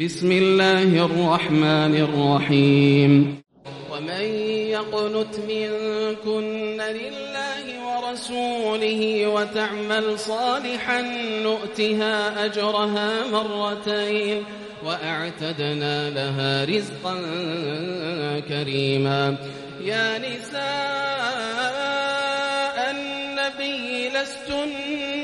بسم الله الرحمن الرحيم. ومن يقنت منكن لله ورسوله وتعمل صالحا نؤتها أجرها مرتين وأعتدنا لها رزقا كريما. يا نساء النبي لستن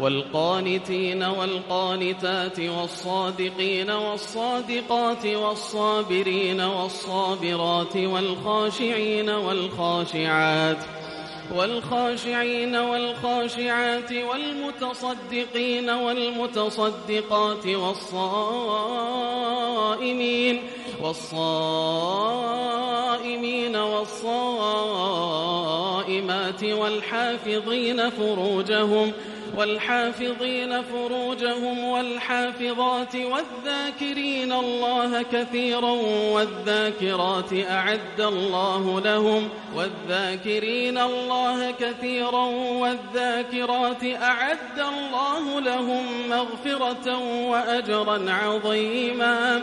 والقانتين والقانتات والصادقين والصادقات والصابرين والصابرات والخاشعين والخاشعات والخاشعين والخاشعات والمتصدقين والمتصدقات والصائمين والصائمين والصائمات والحافظين فروجهم والحافظين فروجهم والحافظات والذاكرين الله كثيرا والذاكرات أعد الله لهم والذاكرين الله كثيرا والذاكرات أعد الله لهم مغفرة وأجرا عظيما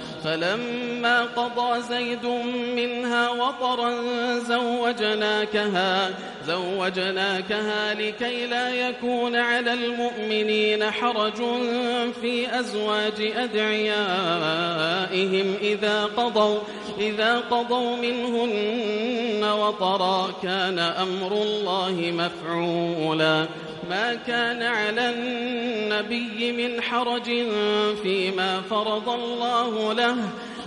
فلما قضى زيد منها وطرا زوجناكها زوجناكها لكي لا يكون على المؤمنين حرج في أزواج أدعيائهم إذا قضوا إذا قضوا منهن وطرا كان أمر الله مفعولا. ما كان على النبي من حرج فيما فرض الله له.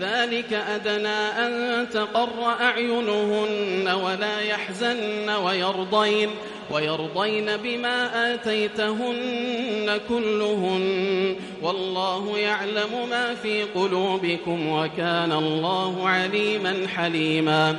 ذلك أدنى أن تقر أعينهن ولا يحزن ويرضين ويرضين بما آتيتهن كلهن والله يعلم ما في قلوبكم وكان الله عليما حليما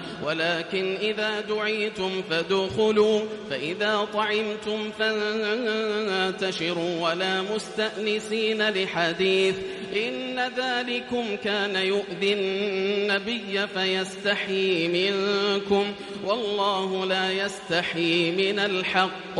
ولكن إذا دعيتم فادخلوا فإذا طعمتم فانتشروا ولا مستأنسين لحديث. إن ذلكم كان يؤذي النبي فيستحيي منكم والله لا يستحيي من الحق.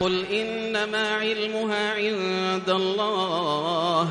قل إنما علمها عند الله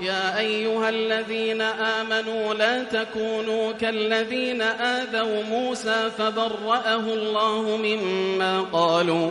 يا أيها الذين آمنوا لا تكونوا كالذين آذوا موسى فبرأه الله مما قالوا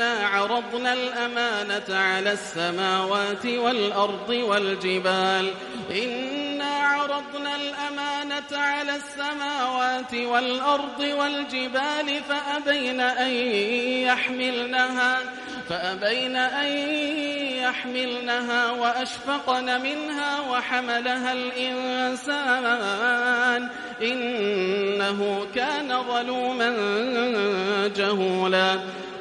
إنا عرضنا الأمانة على السماوات والأرض والجبال. إنا عرضنا الأمانة على السماوات والأرض والجبال فأبين أن يحملنها فأبين أن يحملنها وأشفقن منها وحملها الإنسان. إنه كان ظلوما جهولا.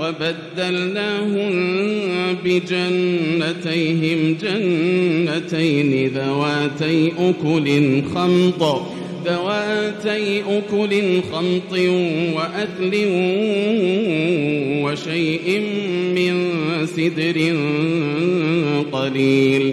وبدلناهم بجنتيهم. جنتين ذواتي أكل خمط. ذواتي أكل خمط وأثل وشيء من سدر قليل.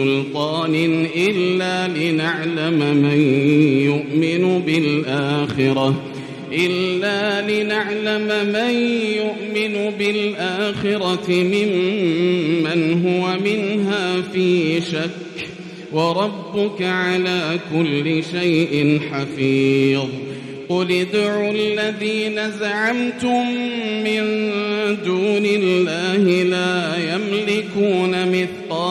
سلطان إلا لنعلم من يؤمن بالآخرة إلا لنعلم من يؤمن بالآخرة ممن هو منها في شك وربك على كل شيء حفيظ قل ادعوا الذين زعمتم من دون الله لا يملكون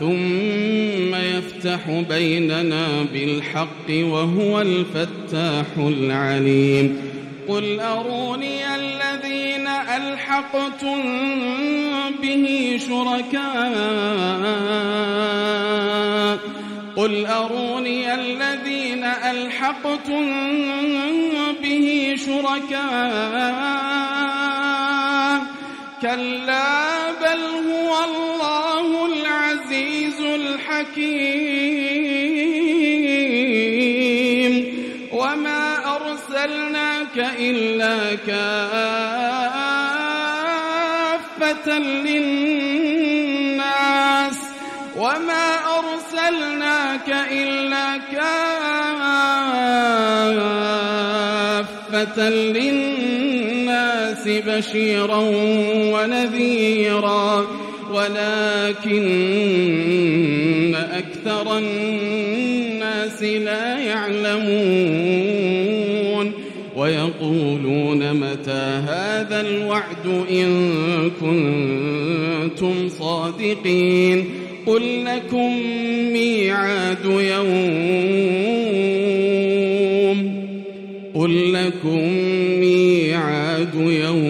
ثم يفتح بيننا بالحق وهو الفتاح العليم. قل أروني الذين ألحقتم به شركاء. قل أروني الذين ألحقتم به شركاء. كلا بل هو الله الحكيم وما أرسلناك إلا كافة للناس. وما أرسلناك إلا كافة للناس بشيرا ونذيرا. ولكن أكثر الناس لا يعلمون ويقولون متى هذا الوعد إن كنتم صادقين قل لكم ميعاد يوم قل لكم ميعاد يوم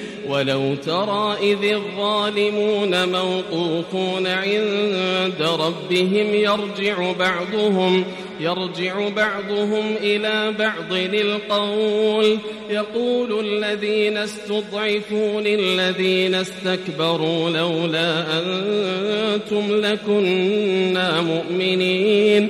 ولو ترى إذ الظالمون موقوفون عند ربهم يرجع بعضهم يرجع بعضهم إلى بعض القول يقول الذين استضعفوا للذين استكبروا لولا أنتم لكنا مؤمنين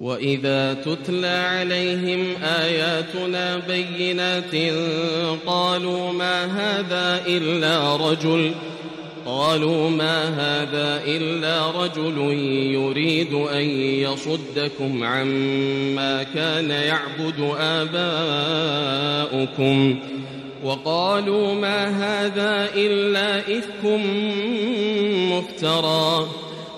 وإذا تتلى عليهم آياتنا بينات قالوا ما هذا إلا رجل قالوا ما هذا إلا رجل يريد أن يصدكم عما كان يعبد آباؤكم وقالوا ما هذا إلا إفك مفترى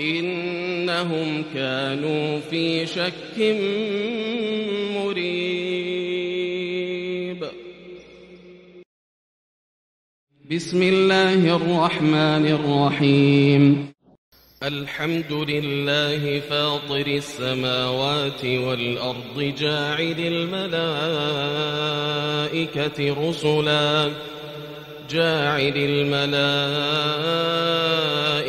إنهم كانوا في شك مريب. بسم الله الرحمن الرحيم. الحمد لله فاطر السماوات والأرض جاعل الملائكة رسلاً. جاعل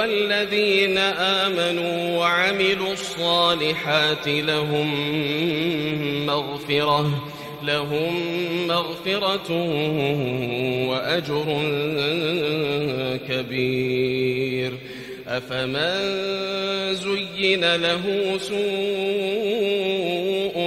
والذين آمنوا وعملوا الصالحات لهم مغفرة لهم مغفرة وأجر كبير. أفمن زين له سوء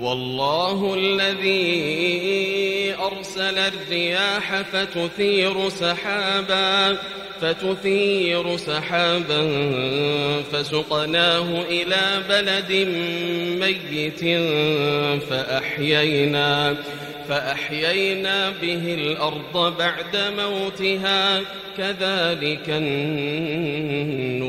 والله الذي أرسل الرياح فتثير سحابا فتثير سحابا فسقناه إلى بلد ميت فأحيينا فأحيينا به الأرض بعد موتها كذلك النشور.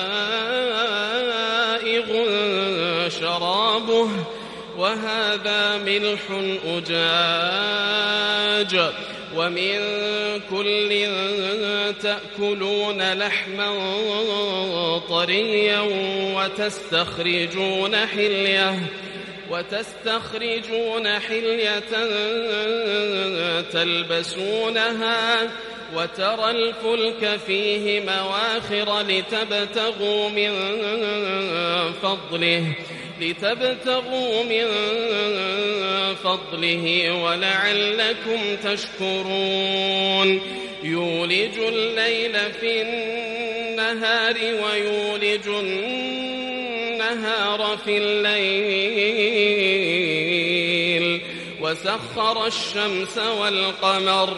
وهذا ملح أجاج ومن كل تأكلون لحما طريا وتستخرجون حلية وتستخرجون حلية تلبسونها وترى الفلك فيه مواخر لتبتغوا من فضله لتبتغوا من فضله ولعلكم تشكرون. يولج الليل في النهار ويولج النهار في الليل. وسخر الشمس والقمر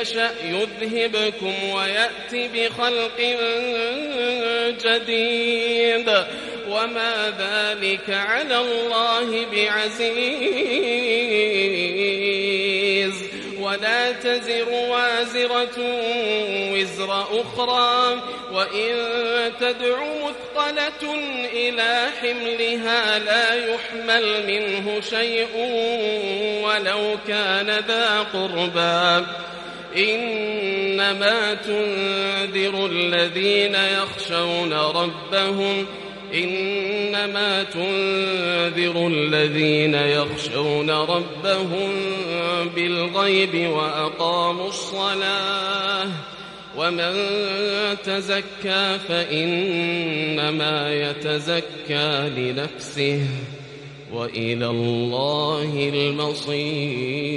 يشأ يذهبكم ويأتي بخلق جديد. وما ذلك على الله بعزيز. ولا تزر وازرة وزر أخرى. وإن تدع مثقلة إلى حملها لا يحمل منه شيء ولو كان ذا قربى. إنما تنذر الذين يخشون ربهم إنما تنذر الذين يخشون ربهم بالغيب وأقاموا الصلاة ومن تزكى فإنما يتزكى لنفسه وإلى الله المصير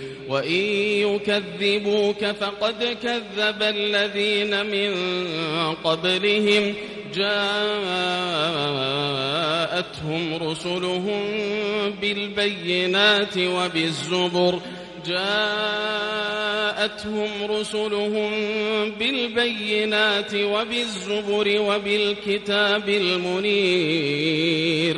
وإن يكذبوك فقد كذب الذين من قبلهم. جاءتهم رسلهم بالبينات وبالزبر. جاءتهم رسلهم بالبينات وبالزبر وبالكتاب المنير.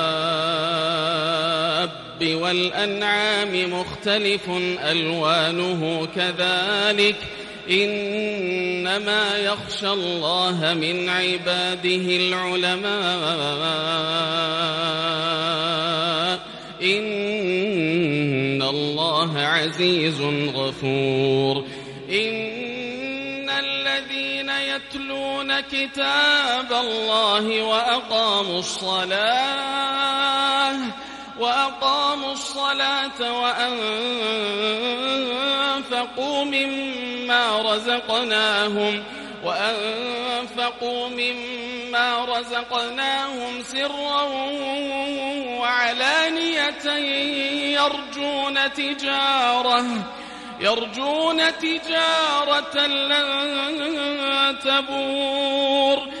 والأنعام مختلف ألوانه كذلك إنما يخشى الله من عباده العلماء إن الله عزيز غفور إن الذين يتلون كتاب الله وأقاموا الصلاة وأقاموا الصلاة وأنفقوا مما رزقناهم وأنفقوا مما رزقناهم سرا وعلانية يرجون تجارة يرجون تجارة لن تبور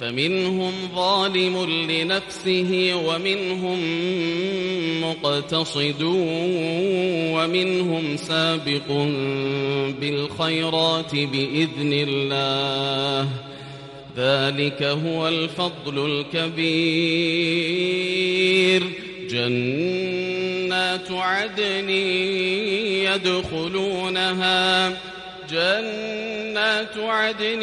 فمنهم ظالم لنفسه ومنهم مقتصد ومنهم سابق بالخيرات بإذن الله. ذلك هو الفضل الكبير. جنات عدن يدخلونها. جنات عدن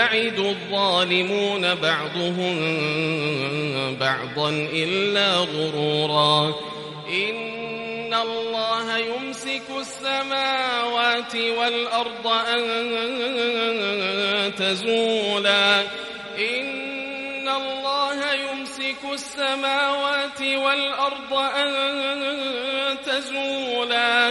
يعد الظالمون بعضهم بعضا إلا غرورا. إن الله يمسك السماوات والأرض أن تزولا. إن الله يمسك السماوات والأرض أن تزولا.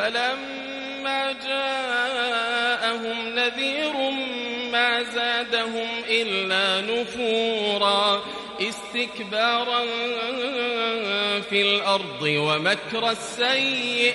فلما جاءهم نذير ما زادهم إلا نفورا استكبارا في الأرض ومكر السيء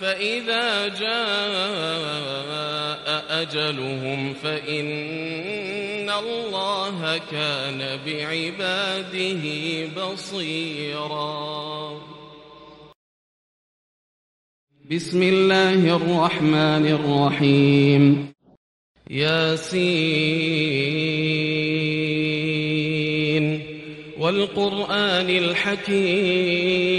فإذا جاء أجلهم فإن الله كان بعباده بصيرا. بسم الله الرحمن الرحيم. ياسين. والقرآن الحكيم.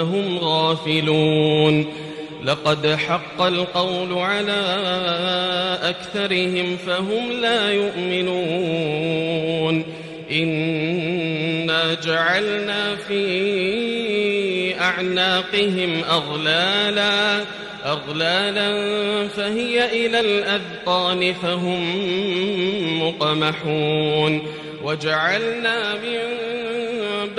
فهم غافلون. لقد حق القول على أكثرهم فهم لا يؤمنون. إنا جعلنا في أعناقهم أغلالا أغلالا فهي إلى الأذقان فهم مقمحون. وجعلنا من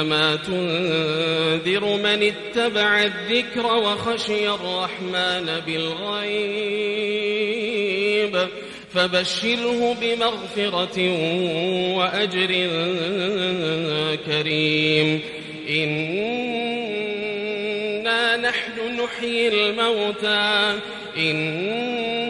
إنما تنذر من اتبع الذكر وخشي الرحمن بالغيب. فبشره بمغفرة وأجر كريم. إنا نحن نحيي الموتى. إنا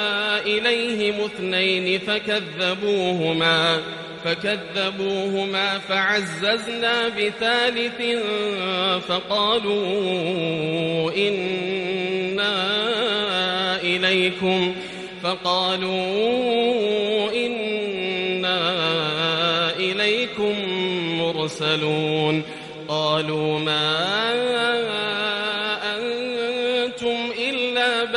إليهم اثنين فكذبوهما فكذبوهما فعززنا بثالث فقالوا إنا إليكم فقالوا إنا إليكم مرسلون قالوا ما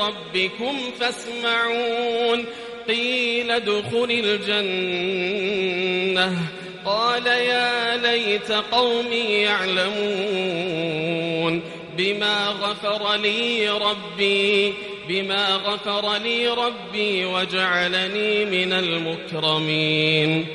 بربكم فاسمعون. قيل ادخل الجنة. قال يا ليت قومي يعلمون. بما غفر لي ربي بما غفر لي ربي وجعلني من المكرمين.